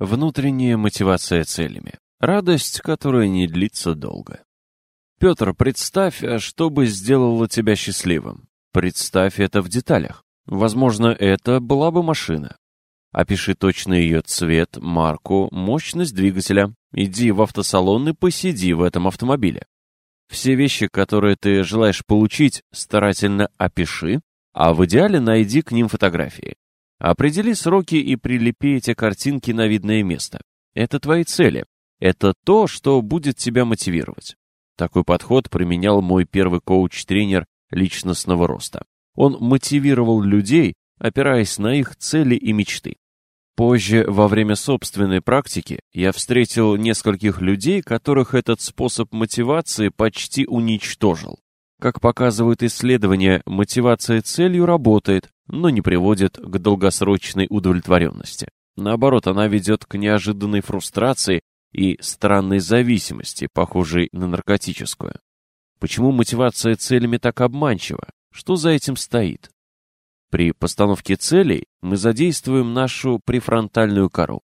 Внутренняя мотивация целями. Радость, которая не длится долго. Петр, представь, что бы сделало тебя счастливым. Представь это в деталях. Возможно, это была бы машина. Опиши точно ее цвет, марку, мощность двигателя. Иди в автосалон и посиди в этом автомобиле. Все вещи, которые ты желаешь получить, старательно опиши, а в идеале найди к ним фотографии. Определи сроки и прилепи эти картинки на видное место. Это твои цели. Это то, что будет тебя мотивировать. Такой подход применял мой первый коуч-тренер личностного роста. Он мотивировал людей, опираясь на их цели и мечты. Позже, во время собственной практики, я встретил нескольких людей, которых этот способ мотивации почти уничтожил. Как показывают исследования, мотивация целью работает, но не приводит к долгосрочной удовлетворенности. Наоборот, она ведет к неожиданной фрустрации и странной зависимости, похожей на наркотическую. Почему мотивация целями так обманчива? Что за этим стоит? При постановке целей мы задействуем нашу префронтальную кору.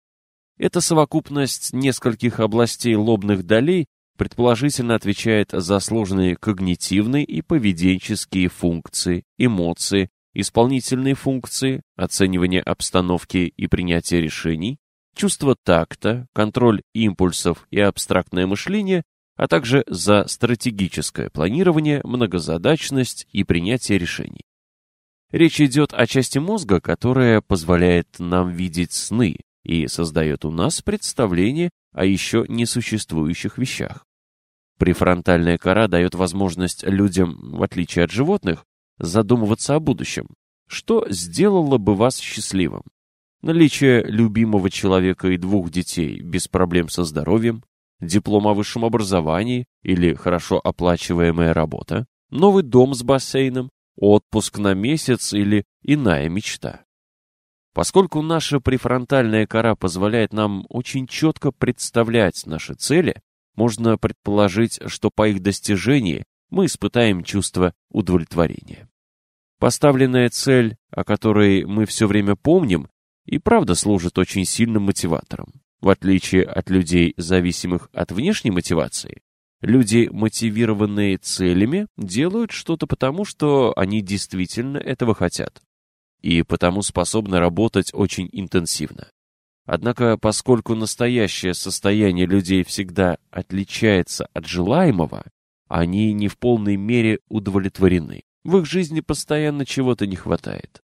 Эта совокупность нескольких областей лобных долей предположительно отвечает за сложные когнитивные и поведенческие функции, эмоции, исполнительные функции, оценивание обстановки и принятие решений, чувство такта, контроль импульсов и абстрактное мышление, а также за стратегическое планирование, многозадачность и принятие решений. Речь идет о части мозга, которая позволяет нам видеть сны и создает у нас представление о еще несуществующих вещах. Префронтальная кора дает возможность людям, в отличие от животных, задумываться о будущем. Что сделало бы вас счастливым? Наличие любимого человека и двух детей без проблем со здоровьем, диплом о высшем образовании или хорошо оплачиваемая работа, новый дом с бассейном, отпуск на месяц или иная мечта. Поскольку наша префронтальная кора позволяет нам очень четко представлять наши цели, можно предположить, что по их достижении мы испытаем чувство удовлетворения. Поставленная цель, о которой мы все время помним, и правда служит очень сильным мотиватором. В отличие от людей, зависимых от внешней мотивации, Люди, мотивированные целями, делают что-то потому, что они действительно этого хотят. И потому способны работать очень интенсивно. Однако, поскольку настоящее состояние людей всегда отличается от желаемого, они не в полной мере удовлетворены. В их жизни постоянно чего-то не хватает.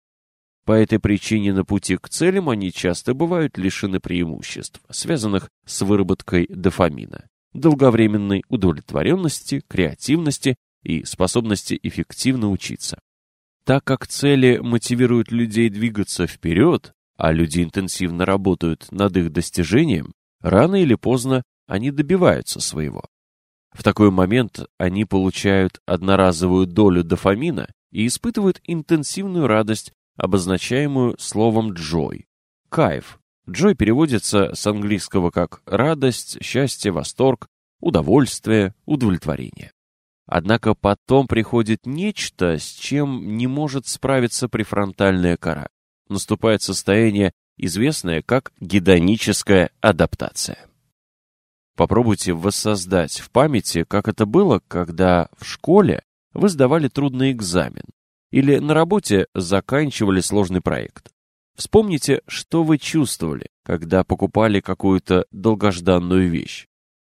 По этой причине на пути к целям они часто бывают лишены преимуществ, связанных с выработкой дофамина долговременной удовлетворенности, креативности и способности эффективно учиться. Так как цели мотивируют людей двигаться вперед, а люди интенсивно работают над их достижением, рано или поздно они добиваются своего. В такой момент они получают одноразовую долю дофамина и испытывают интенсивную радость, обозначаемую словом «джой» — кайф, Джой переводится с английского как «радость», «счастье», «восторг», «удовольствие», «удовлетворение». Однако потом приходит нечто, с чем не может справиться префронтальная кора. Наступает состояние, известное как гедоническая адаптация. Попробуйте воссоздать в памяти, как это было, когда в школе вы сдавали трудный экзамен или на работе заканчивали сложный проект. Вспомните, что вы чувствовали, когда покупали какую-то долгожданную вещь.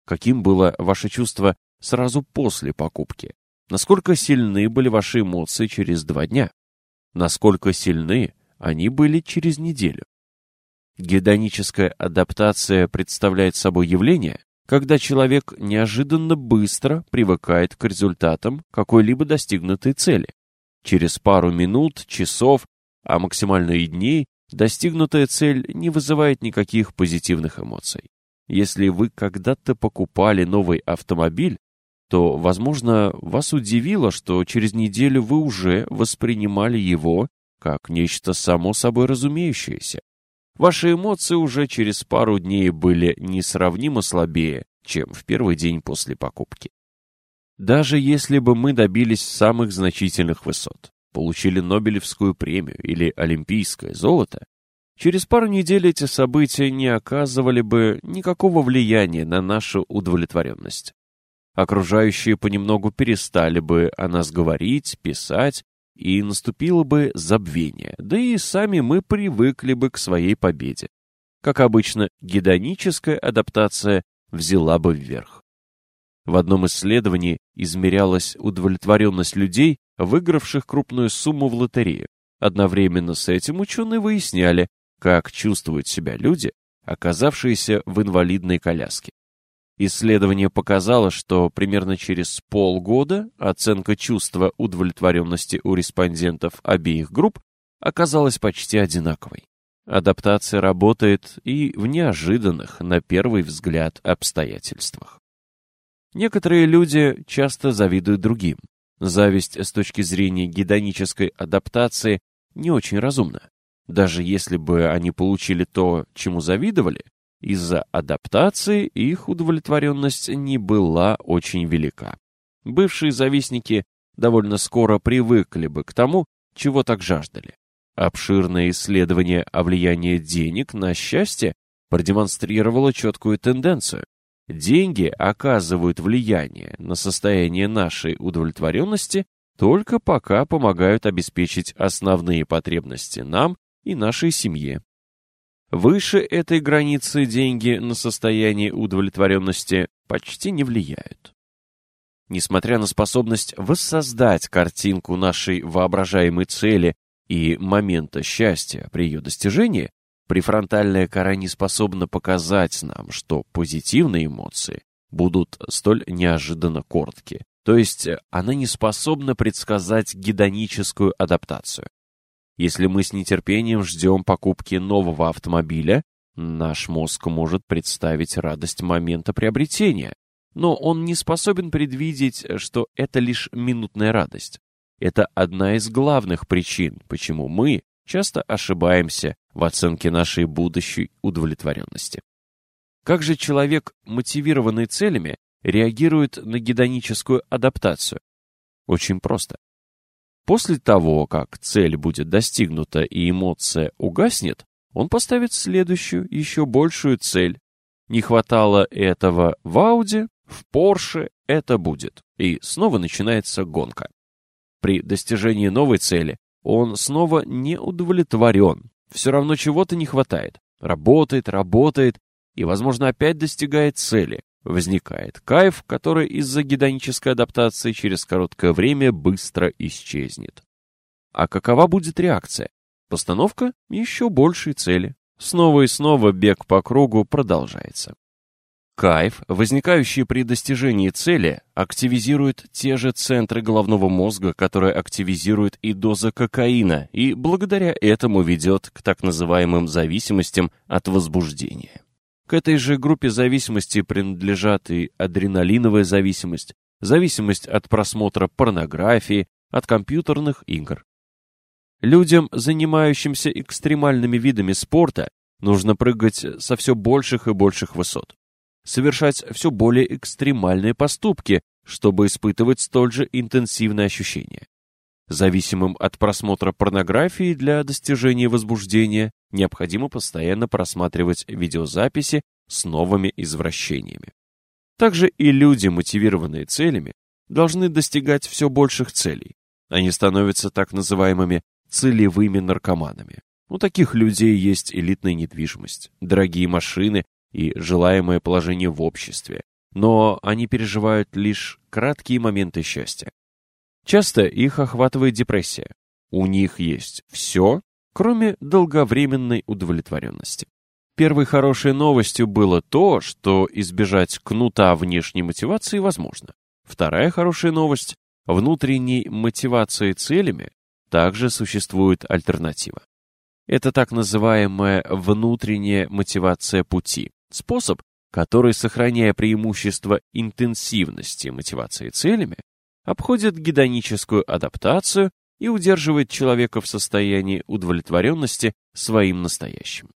Каким было ваше чувство сразу после покупки? Насколько сильны были ваши эмоции через два дня? Насколько сильны они были через неделю? Гедоническая адаптация представляет собой явление, когда человек неожиданно быстро привыкает к результатам какой-либо достигнутой цели. Через пару минут, часов а максимально и дней, достигнутая цель не вызывает никаких позитивных эмоций. Если вы когда-то покупали новый автомобиль, то, возможно, вас удивило, что через неделю вы уже воспринимали его как нечто само собой разумеющееся. Ваши эмоции уже через пару дней были несравнимо слабее, чем в первый день после покупки. Даже если бы мы добились самых значительных высот, получили Нобелевскую премию или олимпийское золото, через пару недель эти события не оказывали бы никакого влияния на нашу удовлетворенность. Окружающие понемногу перестали бы о нас говорить, писать, и наступило бы забвение, да и сами мы привыкли бы к своей победе. Как обычно, гедоническая адаптация взяла бы вверх. В одном исследовании измерялась удовлетворенность людей, выигравших крупную сумму в лотерею. Одновременно с этим ученые выясняли, как чувствуют себя люди, оказавшиеся в инвалидной коляске. Исследование показало, что примерно через полгода оценка чувства удовлетворенности у респондентов обеих групп оказалась почти одинаковой. Адаптация работает и в неожиданных, на первый взгляд, обстоятельствах. Некоторые люди часто завидуют другим. Зависть с точки зрения гедонической адаптации не очень разумна. Даже если бы они получили то, чему завидовали, из-за адаптации их удовлетворенность не была очень велика. Бывшие завистники довольно скоро привыкли бы к тому, чего так жаждали. Обширное исследование о влиянии денег на счастье продемонстрировало четкую тенденцию. Деньги оказывают влияние на состояние нашей удовлетворенности только пока помогают обеспечить основные потребности нам и нашей семье. Выше этой границы деньги на состояние удовлетворенности почти не влияют. Несмотря на способность воссоздать картинку нашей воображаемой цели и момента счастья при ее достижении, префронтальная кора не способна показать нам, что позитивные эмоции будут столь неожиданно коротки, то есть она не способна предсказать гедоническую адаптацию. Если мы с нетерпением ждем покупки нового автомобиля, наш мозг может представить радость момента приобретения, но он не способен предвидеть, что это лишь минутная радость. Это одна из главных причин, почему мы часто ошибаемся в оценке нашей будущей удовлетворенности. Как же человек, мотивированный целями, реагирует на гедоническую адаптацию? Очень просто. После того, как цель будет достигнута и эмоция угаснет, он поставит следующую, еще большую цель. Не хватало этого в Ауди, в Порше это будет. И снова начинается гонка. При достижении новой цели он снова не удовлетворен. Все равно чего-то не хватает. Работает, работает и, возможно, опять достигает цели. Возникает кайф, который из-за гедонической адаптации через короткое время быстро исчезнет. А какова будет реакция? Постановка еще большей цели. Снова и снова бег по кругу продолжается. Кайф, возникающий при достижении цели, активизирует те же центры головного мозга, которые активизирует и доза кокаина, и благодаря этому ведет к так называемым зависимостям от возбуждения. К этой же группе зависимости принадлежат и адреналиновая зависимость, зависимость от просмотра порнографии, от компьютерных игр. Людям, занимающимся экстремальными видами спорта, нужно прыгать со все больших и больших высот, совершать все более экстремальные поступки, чтобы испытывать столь же интенсивные ощущения. Зависимым от просмотра порнографии для достижения возбуждения необходимо постоянно просматривать видеозаписи с новыми извращениями. Также и люди, мотивированные целями, должны достигать все больших целей. Они становятся так называемыми целевыми наркоманами. У таких людей есть элитная недвижимость, дорогие машины и желаемое положение в обществе, но они переживают лишь краткие моменты счастья. Часто их охватывает депрессия. У них есть все, кроме долговременной удовлетворенности. Первой хорошей новостью было то, что избежать кнута внешней мотивации возможно. Вторая хорошая новость – внутренней мотивации целями также существует альтернатива. Это так называемая внутренняя мотивация пути, способ, который, сохраняя преимущество интенсивности мотивации целями, обходит гедоническую адаптацию и удерживает человека в состоянии удовлетворенности своим настоящим.